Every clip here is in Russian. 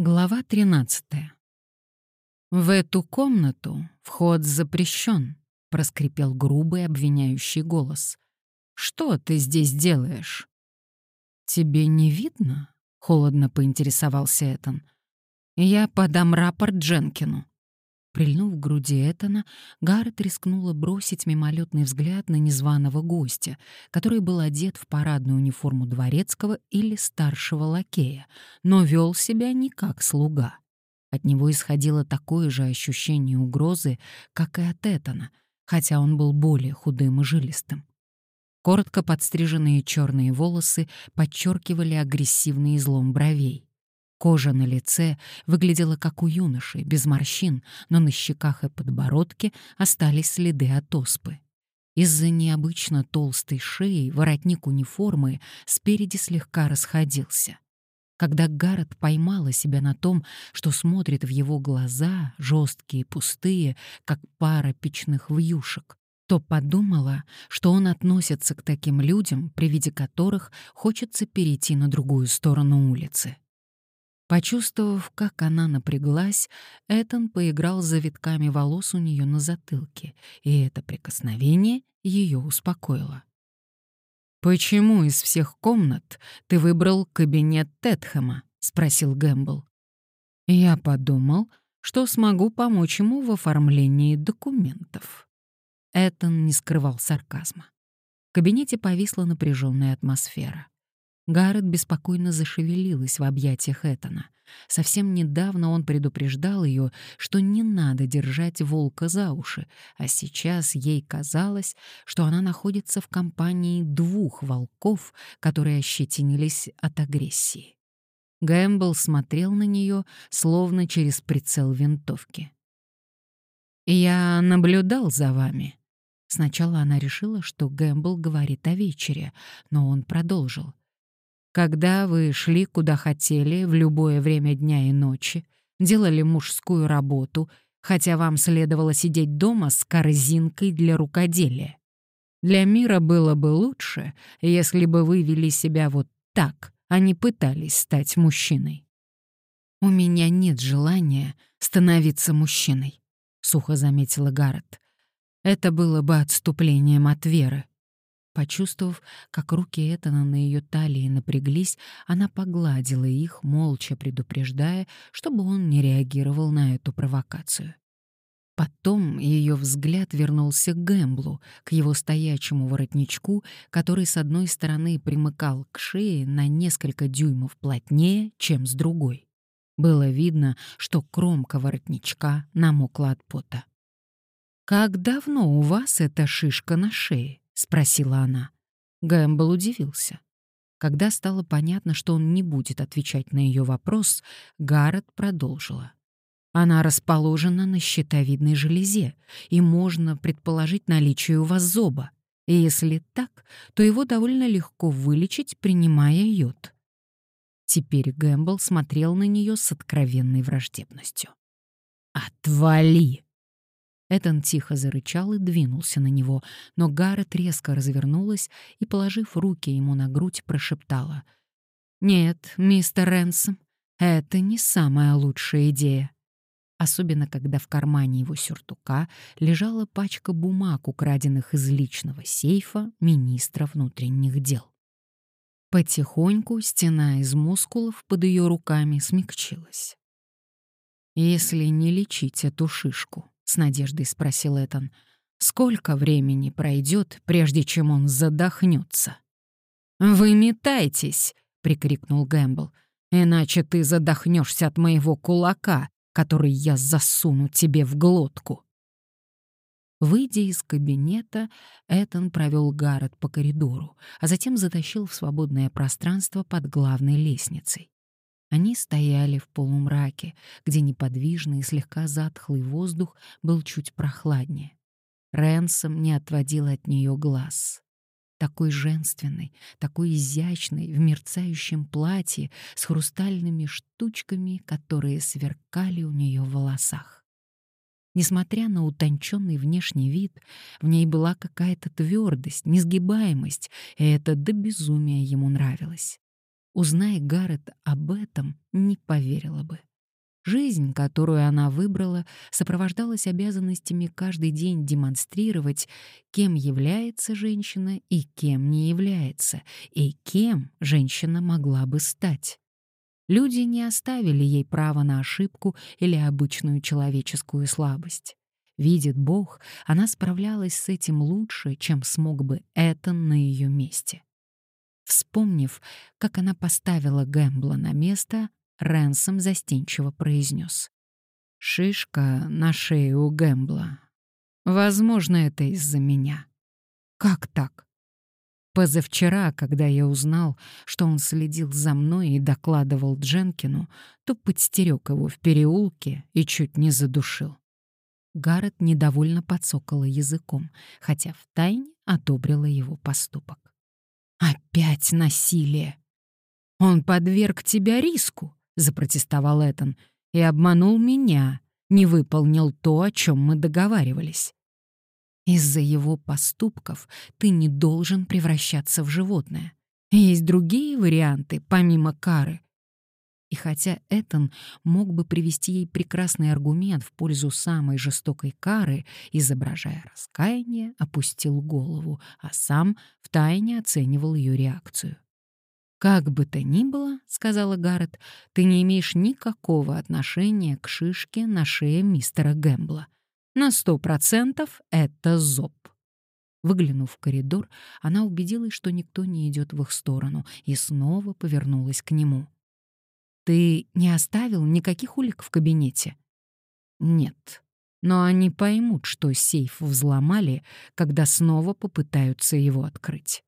Глава 13. «В эту комнату вход запрещен», — проскрипел грубый обвиняющий голос. «Что ты здесь делаешь?» «Тебе не видно?» — холодно поинтересовался Этан. «Я подам рапорт Дженкину». Прильнув к груди Этана, Гаррет рискнула бросить мимолетный взгляд на незваного гостя, который был одет в парадную униформу дворецкого или старшего лакея, но вел себя не как слуга. От него исходило такое же ощущение угрозы, как и от Этана, хотя он был более худым и жилистым. Коротко подстриженные черные волосы подчеркивали агрессивный излом бровей. Кожа на лице выглядела как у юноши, без морщин, но на щеках и подбородке остались следы от оспы. Из-за необычно толстой шеи воротник униформы спереди слегка расходился. Когда Гаррет поймала себя на том, что смотрит в его глаза, жесткие, пустые, как пара печных вьюшек, то подумала, что он относится к таким людям, при виде которых хочется перейти на другую сторону улицы. Почувствовав, как она напряглась, Этан поиграл завитками волос у нее на затылке, и это прикосновение ее успокоило. «Почему из всех комнат ты выбрал кабинет Тетхэма?» — спросил Гэмбл. «Я подумал, что смогу помочь ему в оформлении документов». Этан не скрывал сарказма. В кабинете повисла напряженная атмосфера. Гаррет беспокойно зашевелилась в объятиях Этана. Совсем недавно он предупреждал ее, что не надо держать волка за уши, а сейчас ей казалось, что она находится в компании двух волков, которые ощетинились от агрессии. Гэмбл смотрел на нее, словно через прицел винтовки. «Я наблюдал за вами». Сначала она решила, что Гэмбл говорит о вечере, но он продолжил. Когда вы шли куда хотели в любое время дня и ночи, делали мужскую работу, хотя вам следовало сидеть дома с корзинкой для рукоделия. Для мира было бы лучше, если бы вы вели себя вот так, а не пытались стать мужчиной. «У меня нет желания становиться мужчиной», — сухо заметила Гаррет. «Это было бы отступлением от веры. Почувствовав, как руки Этана на ее талии напряглись, она погладила их, молча предупреждая, чтобы он не реагировал на эту провокацию. Потом ее взгляд вернулся к Гэмблу, к его стоячему воротничку, который с одной стороны примыкал к шее на несколько дюймов плотнее, чем с другой. Было видно, что кромка воротничка намокла от пота. «Как давно у вас эта шишка на шее?» — спросила она. Гэмбл удивился. Когда стало понятно, что он не будет отвечать на ее вопрос, Гаррет продолжила. Она расположена на щитовидной железе, и можно предположить наличие у вас зоба. И если так, то его довольно легко вылечить, принимая йод. Теперь Гэмбл смотрел на нее с откровенной враждебностью. «Отвали!» Этан тихо зарычал и двинулся на него, но Гаррет резко развернулась и, положив руки ему на грудь, прошептала. «Нет, мистер Рэнсом, это не самая лучшая идея». Особенно, когда в кармане его сюртука лежала пачка бумаг, украденных из личного сейфа министра внутренних дел. Потихоньку стена из мускулов под ее руками смягчилась. Если не лечить эту шишку, с надеждой спросил Этан. Сколько времени пройдет, прежде чем он задохнется? Вы метайтесь, прикрикнул Гэмбл. Иначе ты задохнешься от моего кулака, который я засуну тебе в глотку. Выйдя из кабинета, Этан провел Гаррет по коридору, а затем затащил в свободное пространство под главной лестницей. Они стояли в полумраке, где неподвижный и слегка затхлый воздух был чуть прохладнее. Ренсом не отводил от нее глаз. Такой женственной, такой изящной, в мерцающем платье с хрустальными штучками, которые сверкали у нее в волосах. Несмотря на утонченный внешний вид, в ней была какая-то твердость, несгибаемость, и это до безумия ему нравилось. Узнай Гаррет об этом, не поверила бы. Жизнь, которую она выбрала, сопровождалась обязанностями каждый день демонстрировать, кем является женщина и кем не является, и кем женщина могла бы стать. Люди не оставили ей права на ошибку или обычную человеческую слабость. Видит Бог, она справлялась с этим лучше, чем смог бы Этан на ее месте. Вспомнив, как она поставила Гэмбла на место, Рэнсом застенчиво произнес. «Шишка на шее у Гэмбла. Возможно, это из-за меня». «Как так?» Позавчера, когда я узнал, что он следил за мной и докладывал Дженкину, то подстерег его в переулке и чуть не задушил. Гаррет недовольно подсокала языком, хотя втайне одобрила его поступок. «Опять насилие! Он подверг тебя риску!» запротестовал Этан, и обманул меня, не выполнил то, о чем мы договаривались. Из-за его поступков ты не должен превращаться в животное. Есть другие варианты, помимо кары. И хотя Этан мог бы привести ей прекрасный аргумент в пользу самой жестокой кары, изображая раскаяние, опустил голову, а сам втайне оценивал ее реакцию. «Как бы то ни было, — сказала Гаррет, — ты не имеешь никакого отношения к шишке на шее мистера Гэмбла. На сто процентов это зоб». Выглянув в коридор, она убедилась, что никто не идет в их сторону, и снова повернулась к нему. «Ты не оставил никаких улик в кабинете?» «Нет. Но они поймут, что сейф взломали, когда снова попытаются его открыть».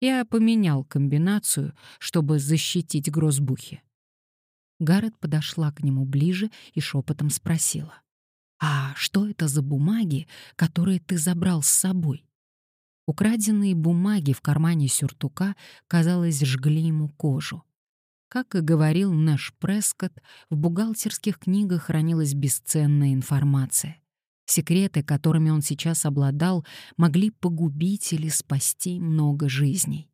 Я поменял комбинацию, чтобы защитить грозбухи. Гаррет подошла к нему ближе и шепотом спросила. «А что это за бумаги, которые ты забрал с собой?» Украденные бумаги в кармане сюртука, казалось, жгли ему кожу. Как и говорил Нэш Прескотт, в бухгалтерских книгах хранилась бесценная информация. Секреты, которыми он сейчас обладал, могли погубить или спасти много жизней.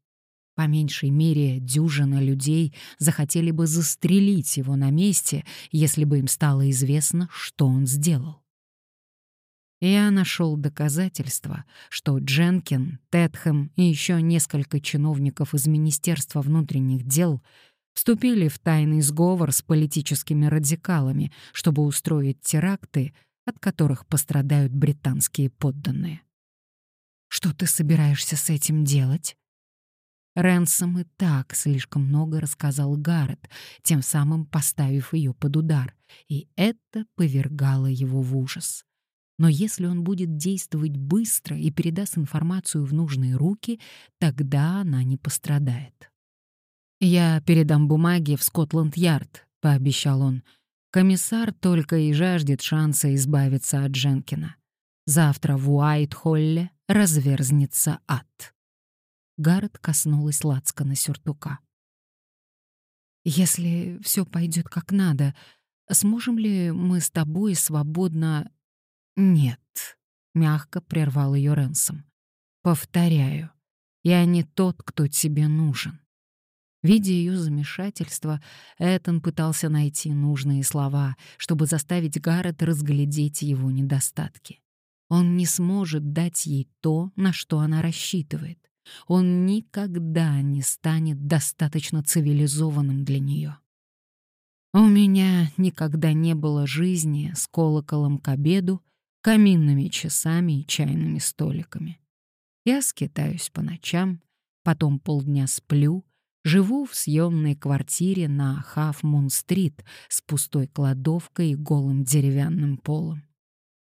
По меньшей мере, дюжина людей захотели бы застрелить его на месте, если бы им стало известно, что он сделал. Я нашел доказательства, что Дженкин, Тетхэм и еще несколько чиновников из Министерства внутренних дел вступили в тайный сговор с политическими радикалами, чтобы устроить теракты от которых пострадают британские подданные. Что ты собираешься с этим делать? Ренсом и так слишком много рассказал Гаррет, тем самым поставив ее под удар, и это повергало его в ужас. Но если он будет действовать быстро и передаст информацию в нужные руки, тогда она не пострадает. «Я передам бумаги в Скотланд-Ярд», — пообещал он, Комиссар только и жаждет шанса избавиться от Дженкина. Завтра в Уайт-Холле разверзнется ад. Гаррет коснулась на сюртука. «Если все пойдет как надо, сможем ли мы с тобой свободно...» «Нет», — мягко прервал ее Ренсом. «Повторяю, я не тот, кто тебе нужен. Видя ее замешательство, Этан пытался найти нужные слова, чтобы заставить Гаррет разглядеть его недостатки. Он не сможет дать ей то, на что она рассчитывает. Он никогда не станет достаточно цивилизованным для нее. У меня никогда не было жизни с колоколом к обеду, каминными часами и чайными столиками. Я скитаюсь по ночам, потом полдня сплю, Живу в съемной квартире на Хаф-Мун-стрит с пустой кладовкой и голым деревянным полом.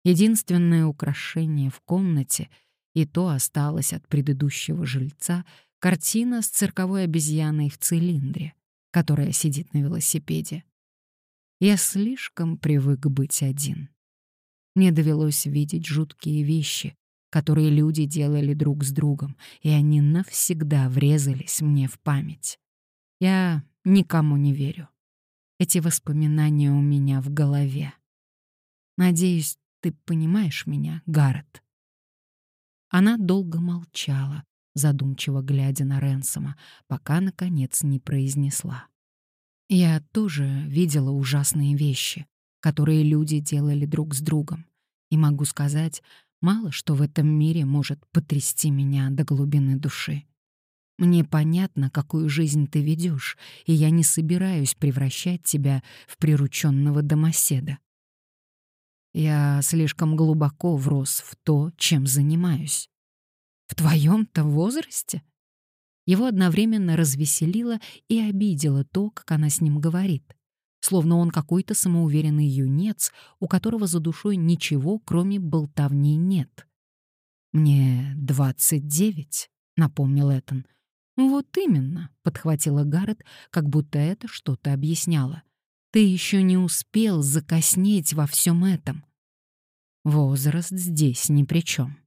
Единственное украшение в комнате, и то осталось от предыдущего жильца, картина с цирковой обезьяной в цилиндре, которая сидит на велосипеде. Я слишком привык быть один. Мне довелось видеть жуткие вещи, которые люди делали друг с другом, и они навсегда врезались мне в память. Я никому не верю. Эти воспоминания у меня в голове. Надеюсь, ты понимаешь меня, Гаррет. Она долго молчала, задумчиво глядя на Ренсома, пока, наконец, не произнесла. Я тоже видела ужасные вещи, которые люди делали друг с другом. И могу сказать, мало что в этом мире может потрясти меня до глубины души. Мне понятно, какую жизнь ты ведешь, и я не собираюсь превращать тебя в прирученного домоседа. Я слишком глубоко врос в то, чем занимаюсь. В твоем-то возрасте? Его одновременно развеселило и обидело то, как она с ним говорит. Словно он какой-то самоуверенный юнец, у которого за душой ничего, кроме болтовни, нет. «Мне двадцать девять», — напомнил Этан. «Вот именно», — подхватила Гаррет, как будто это что-то объясняло. «Ты еще не успел закоснеть во всем этом». Возраст здесь ни при чем.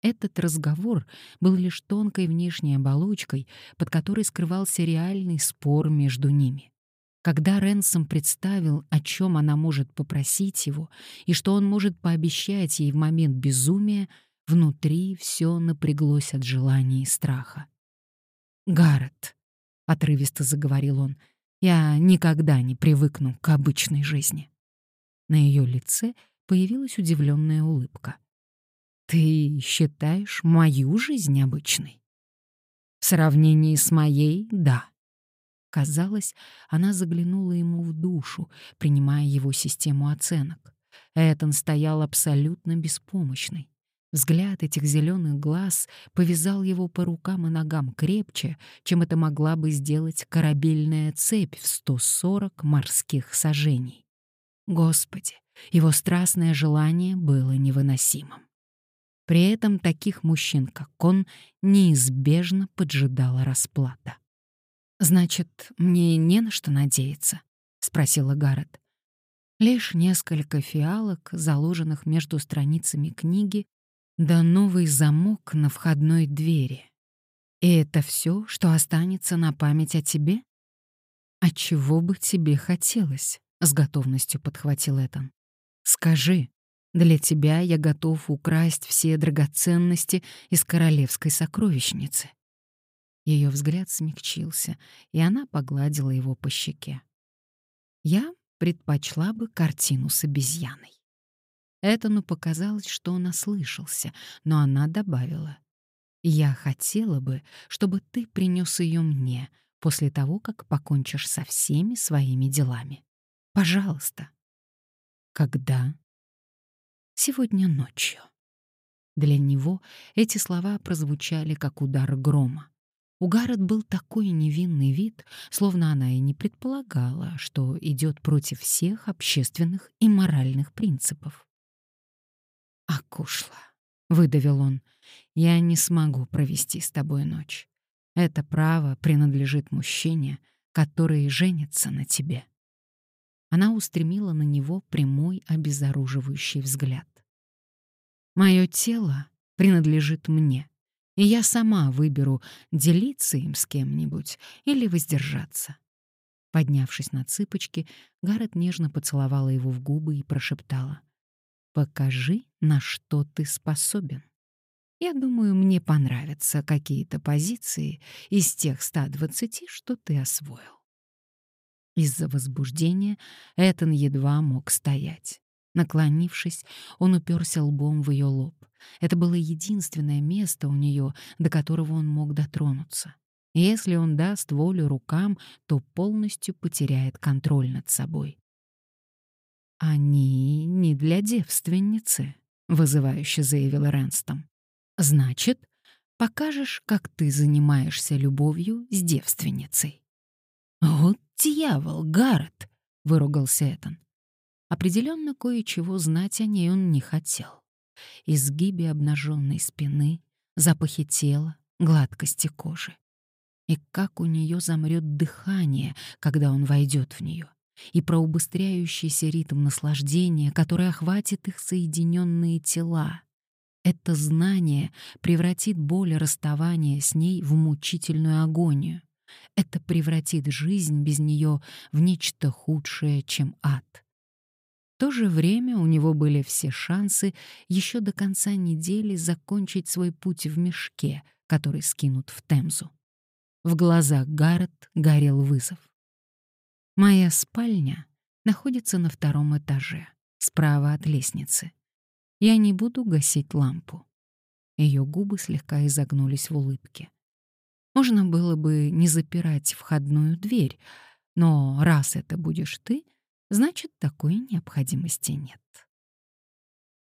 Этот разговор был лишь тонкой внешней оболочкой, под которой скрывался реальный спор между ними. Когда Ренсом представил, о чем она может попросить его, и что он может пообещать ей в момент безумия, внутри все напряглось от желания и страха. «Гаррет», — отрывисто заговорил он, — «я никогда не привыкну к обычной жизни». На ее лице появилась удивленная улыбка. Ты считаешь мою жизнь обычной? В сравнении с моей — да. Казалось, она заглянула ему в душу, принимая его систему оценок. Этон стоял абсолютно беспомощный. Взгляд этих зеленых глаз повязал его по рукам и ногам крепче, чем это могла бы сделать корабельная цепь в 140 морских сажений. Господи, его страстное желание было невыносимым. При этом таких мужчин, как он, неизбежно поджидала расплата. «Значит, мне не на что надеяться?» — спросила Гаррет. Лишь несколько фиалок, заложенных между страницами книги, да новый замок на входной двери. И это все, что останется на память о тебе? А чего бы тебе хотелось? С готовностью подхватил Этан. Скажи, для тебя я готов украсть все драгоценности из королевской сокровищницы». Ее взгляд смягчился, и она погладила его по щеке. «Я предпочла бы картину с обезьяной». Этону показалось, что он ослышался, но она добавила. «Я хотела бы, чтобы ты принес ее мне после того, как покончишь со всеми своими делами. Пожалуйста». «Когда?» сегодня ночью. Для него эти слова прозвучали как удар грома. У Гаррет был такой невинный вид, словно она и не предполагала, что идет против всех общественных и моральных принципов. «Акушла», — выдавил он, — «я не смогу провести с тобой ночь. Это право принадлежит мужчине, который женится на тебе». Она устремила на него прямой обезоруживающий взгляд. «Мое тело принадлежит мне, и я сама выберу, делиться им с кем-нибудь или воздержаться». Поднявшись на цыпочки, Гаррет нежно поцеловала его в губы и прошептала. «Покажи, на что ты способен. Я думаю, мне понравятся какие-то позиции из тех 120, что ты освоил». Из-за возбуждения Этан едва мог стоять. Наклонившись, он уперся лбом в ее лоб. Это было единственное место у нее, до которого он мог дотронуться. Если он даст волю рукам, то полностью потеряет контроль над собой. «Они не для девственницы», — вызывающе заявил Рэнстом. «Значит, покажешь, как ты занимаешься любовью с девственницей». «Вот дьявол, Гаррет!» — выругался Этан. Определенно кое-чего знать о ней он не хотел. Изгибы обнаженной спины, запахи тела, гладкости кожи. И как у нее замрет дыхание, когда он войдет в нее, и про убыстряющийся ритм наслаждения, который охватит их соединенные тела. Это знание превратит боль расставания с ней в мучительную агонию. Это превратит жизнь без нее в нечто худшее, чем ад. То же время у него были все шансы еще до конца недели закончить свой путь в мешке, который скинут в Темзу. В глазах Гаррет горел вызов. «Моя спальня находится на втором этаже, справа от лестницы. Я не буду гасить лампу. Ее губы слегка изогнулись в улыбке. Можно было бы не запирать входную дверь, но раз это будешь ты, значит, такой необходимости нет.